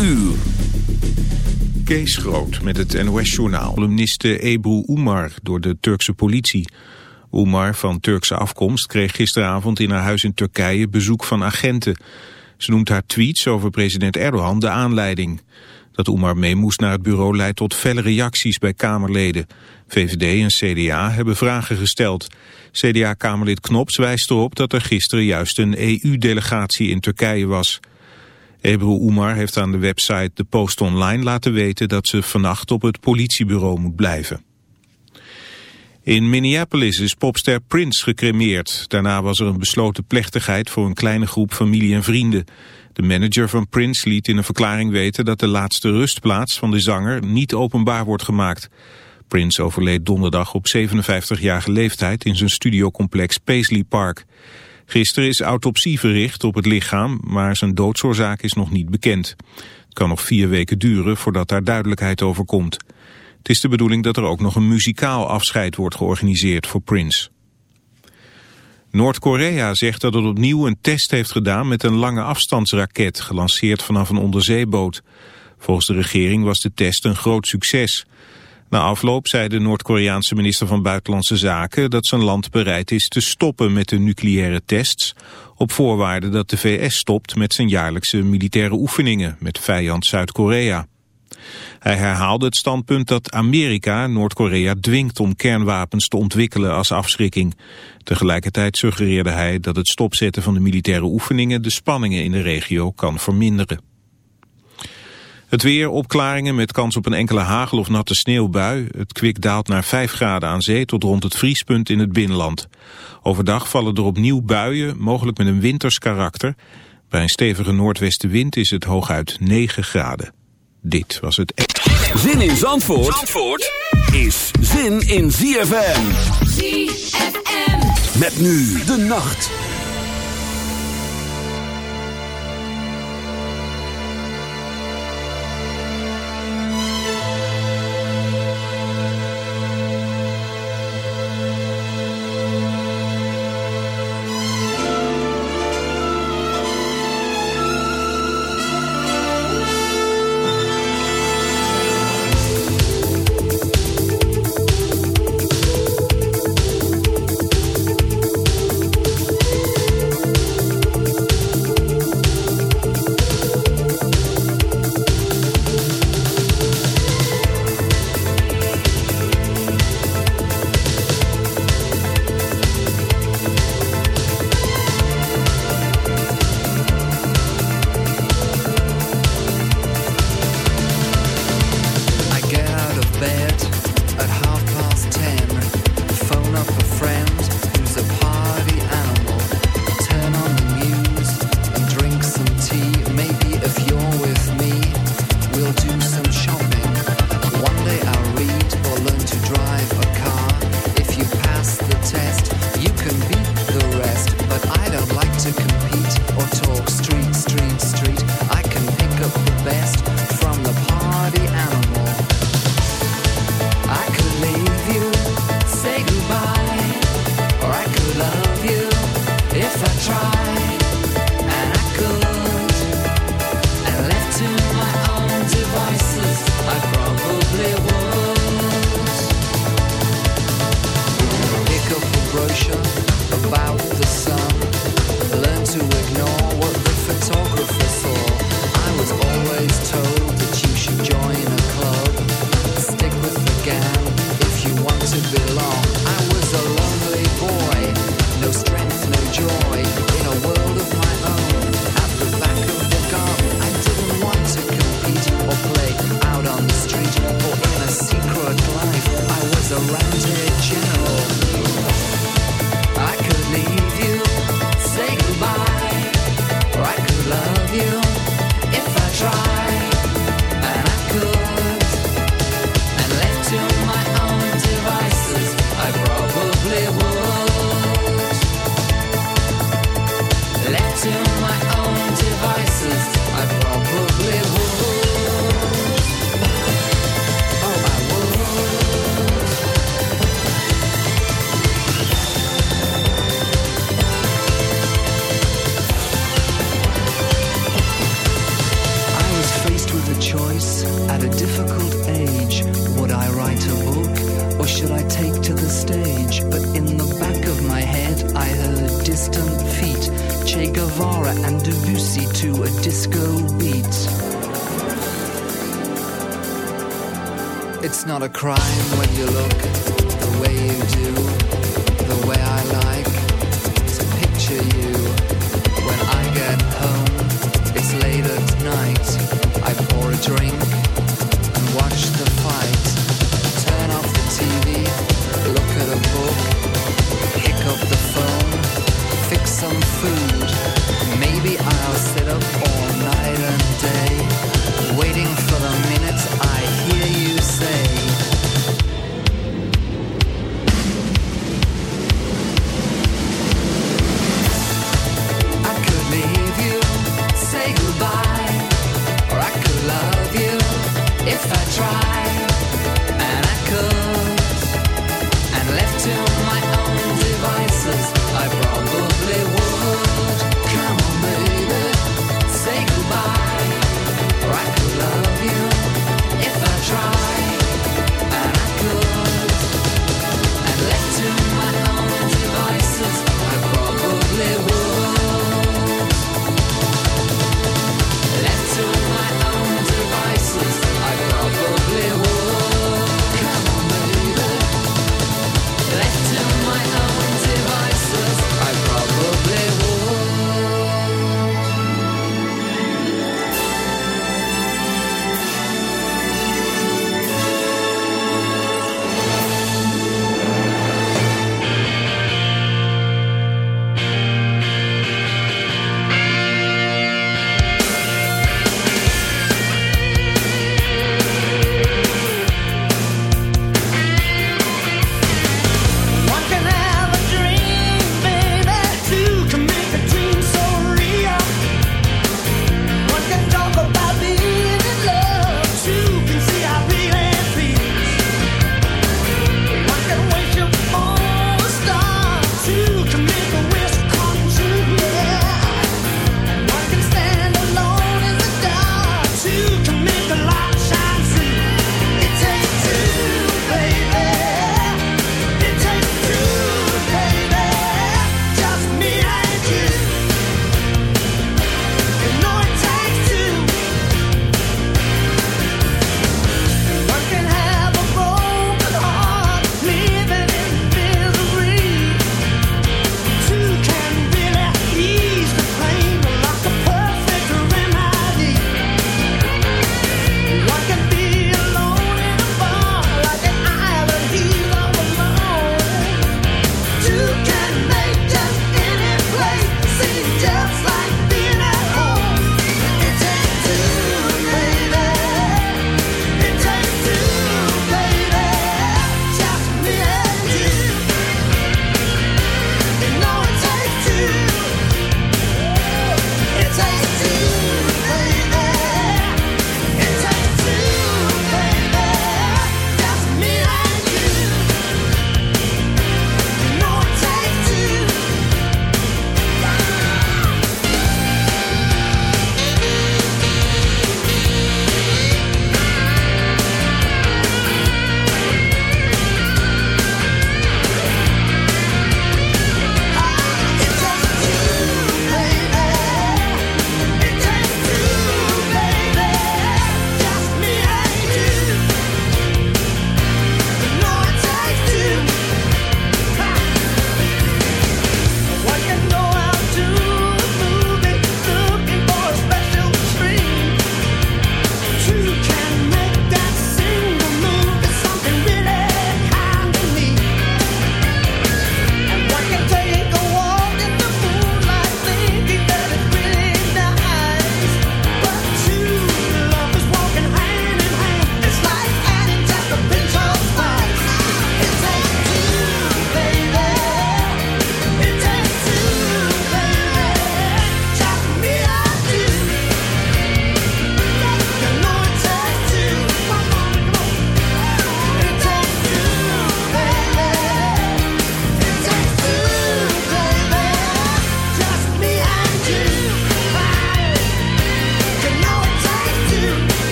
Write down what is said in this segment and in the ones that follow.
uur. Kees Groot met het NOS-journaal. Columniste Ebru Umar door de Turkse politie. Umar van Turkse afkomst kreeg gisteravond in haar huis in Turkije bezoek van agenten. Ze noemt haar tweets over president Erdogan de aanleiding. Dat Umar mee moest naar het bureau leidt tot felle reacties bij Kamerleden. VVD en CDA hebben vragen gesteld. CDA-Kamerlid Knops wijst erop dat er gisteren juist een EU-delegatie in Turkije was. Ebru Umar heeft aan de website De Post Online laten weten dat ze vannacht op het politiebureau moet blijven. In Minneapolis is popster Prince gecremeerd. Daarna was er een besloten plechtigheid voor een kleine groep familie en vrienden. De manager van Prince liet in een verklaring weten dat de laatste rustplaats van de zanger niet openbaar wordt gemaakt. Prince overleed donderdag op 57-jarige leeftijd in zijn studiocomplex Paisley Park. Gisteren is autopsie verricht op het lichaam, maar zijn doodsoorzaak is nog niet bekend. Het kan nog vier weken duren voordat daar duidelijkheid over komt. Het is de bedoeling dat er ook nog een muzikaal afscheid wordt georganiseerd voor Prince. Noord-Korea zegt dat het opnieuw een test heeft gedaan met een lange afstandsraket, gelanceerd vanaf een onderzeeboot. Volgens de regering was de test een groot succes. Na afloop zei de Noord-Koreaanse minister van Buitenlandse Zaken dat zijn land bereid is te stoppen met de nucleaire tests, op voorwaarde dat de VS stopt met zijn jaarlijkse militaire oefeningen met vijand Zuid-Korea. Hij herhaalde het standpunt dat Amerika Noord-Korea dwingt om kernwapens te ontwikkelen als afschrikking. Tegelijkertijd suggereerde hij dat het stopzetten van de militaire oefeningen de spanningen in de regio kan verminderen. Het weer, opklaringen met kans op een enkele hagel of natte sneeuwbui. Het kwik daalt naar 5 graden aan zee tot rond het vriespunt in het binnenland. Overdag vallen er opnieuw buien, mogelijk met een winters karakter. Bij een stevige noordwestenwind is het hooguit 9 graden. Dit was het... Zin in Zandvoort, Zandvoort is zin in ZFM. ZFM. Met nu de nacht.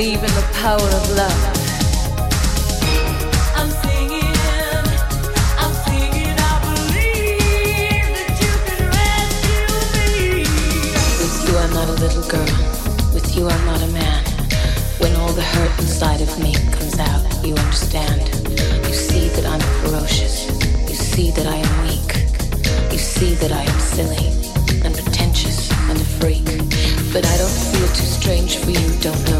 Believe in the power of love. I'm singing, I'm singing, I believe that you can rescue me. With you, I'm not a little girl. With you, I'm not a man. When all the hurt inside of me comes out, you understand. You see that I'm ferocious. You see that I am weak. You see that I am silly and pretentious and a freak. But I don't feel too strange for you, don't know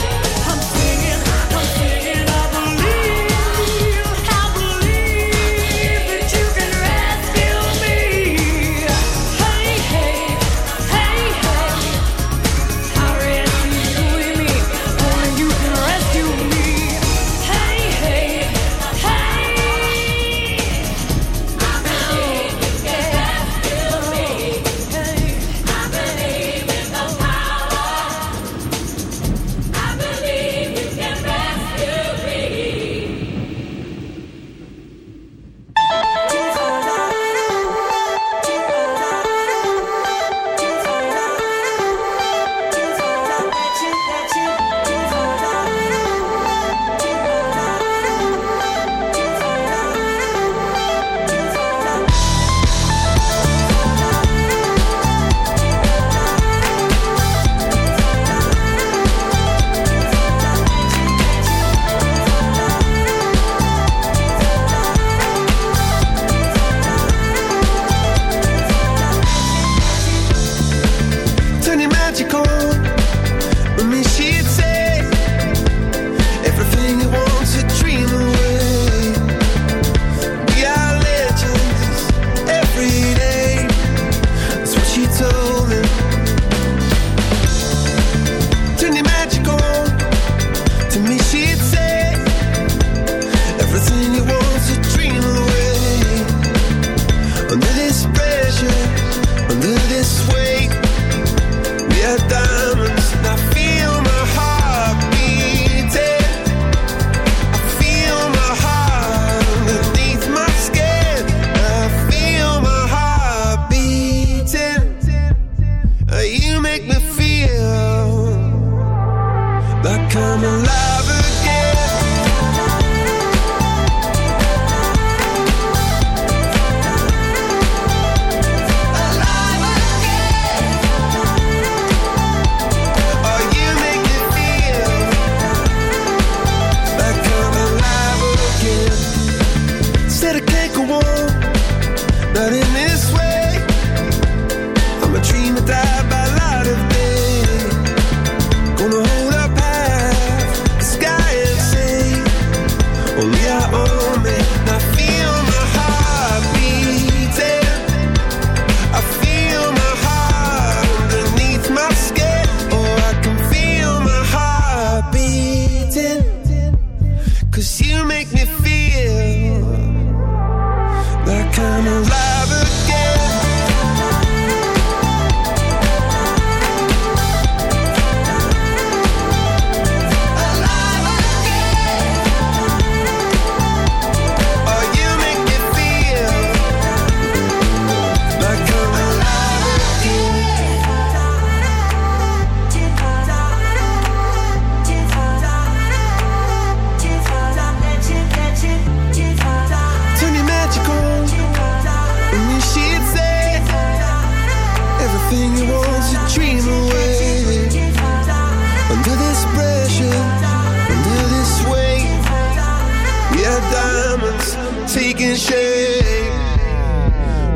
in.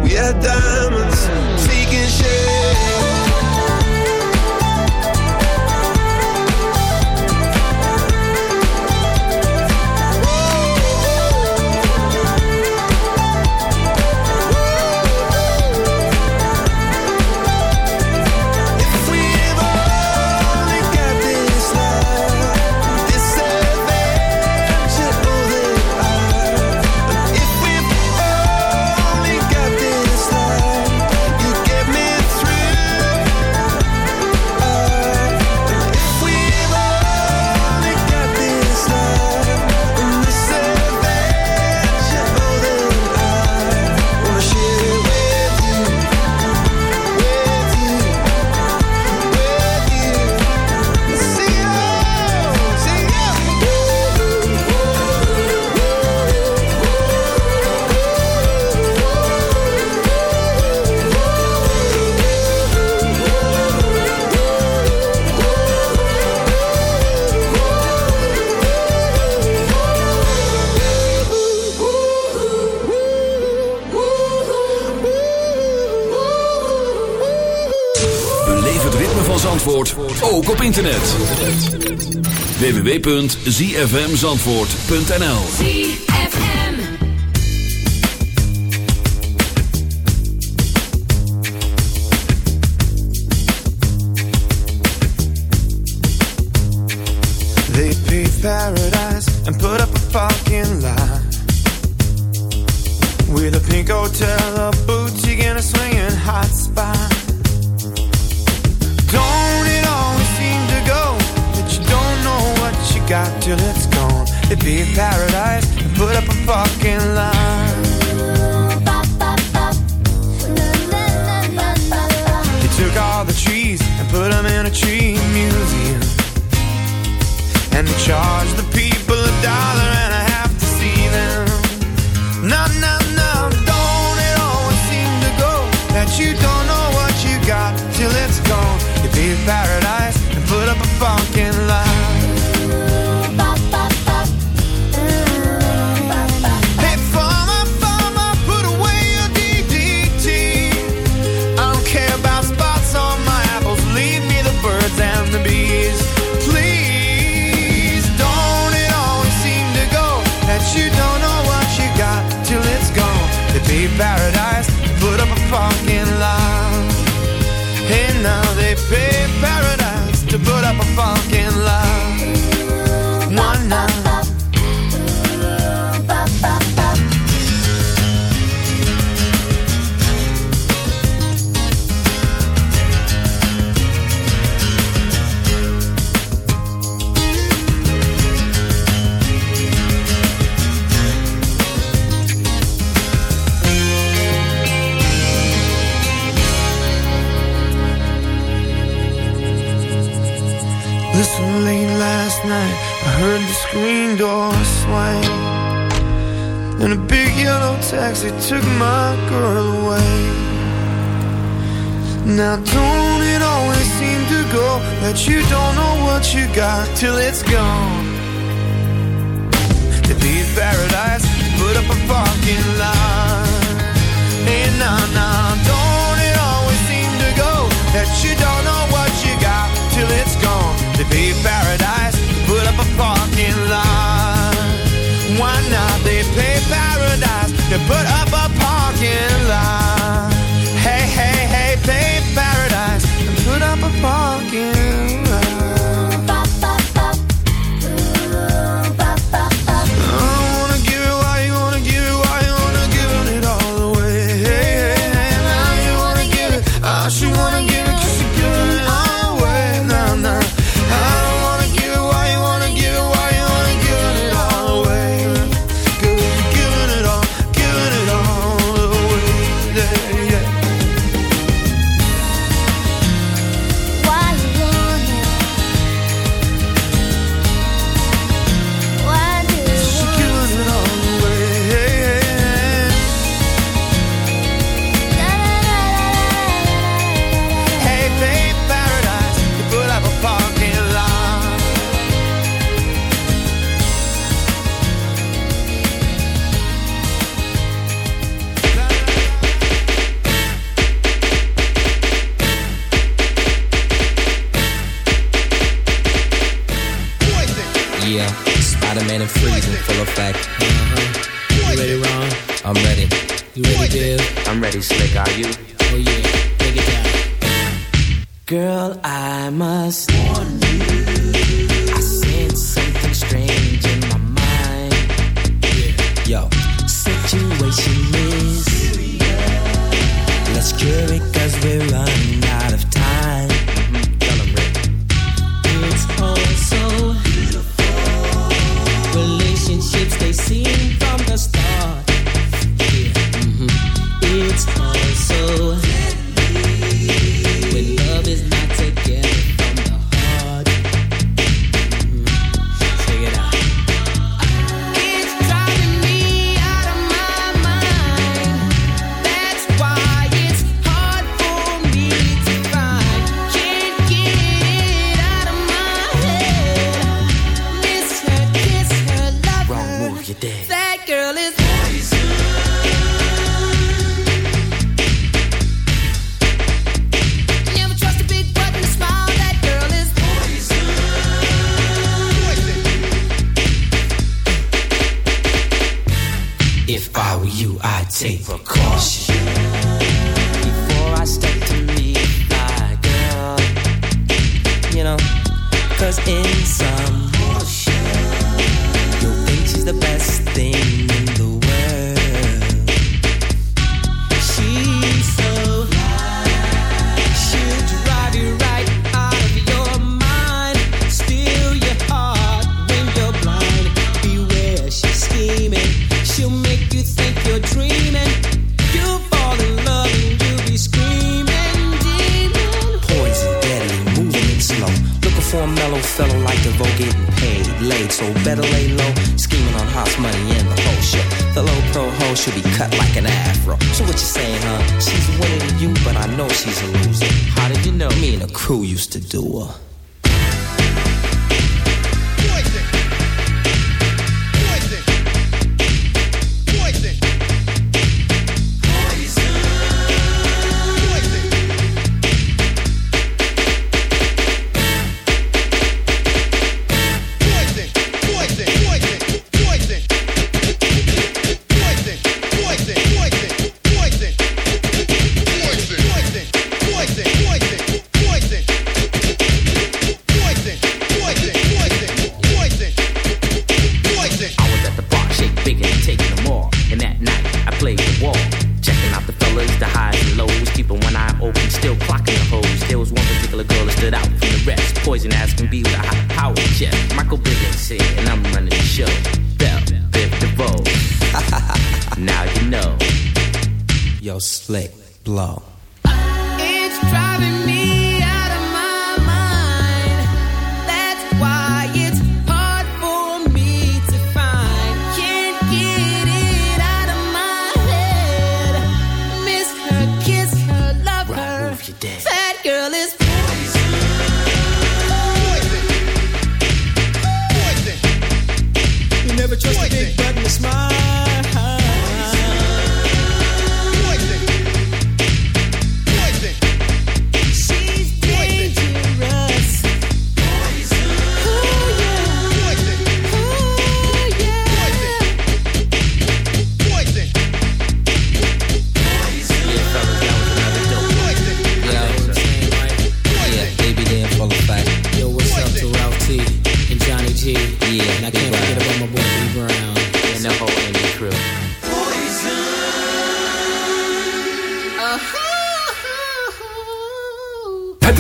We are done. internet. www.zfmzandvoort.nl They paved paradise and put up a fucking lie With a pink hotel, a boutique and a swinging hot spot. till it's gone. It'd be a paradise and put up a fucking line. He took all the trees and put them in a tree museum. And charged the And a big yellow taxi took my girl away. Now don't it always seem to go That you don't know what you got till it's gone? To be a paradise, put up a parking lot. And nah, nah, don't it always seem to go That you don't know what you got till it's gone? To be a paradise. but I too slick, are you? Oh yeah, break it down. Girl, I must warn you. I sense something strange in my mind. Yeah. Yo, situation is serious. Let's cure it cause we're running out of time. should be cut like an afro. So what you saying, huh? She's winning you, but I know she's a loser. How did you know? Me and a crew used to do her.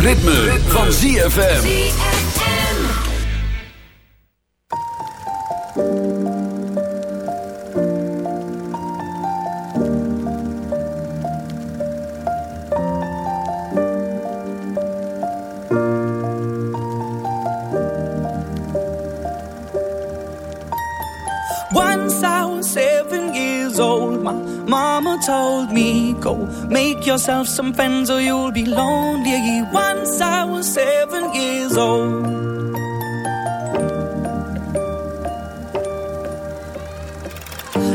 Het ritme, van ZFM. Once I was seven years old, my mama told me, Go make yourself some friends or you'll be lonely.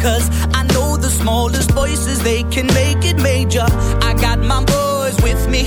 Cause I know the smallest voices, they can make it major. I got my boys with me,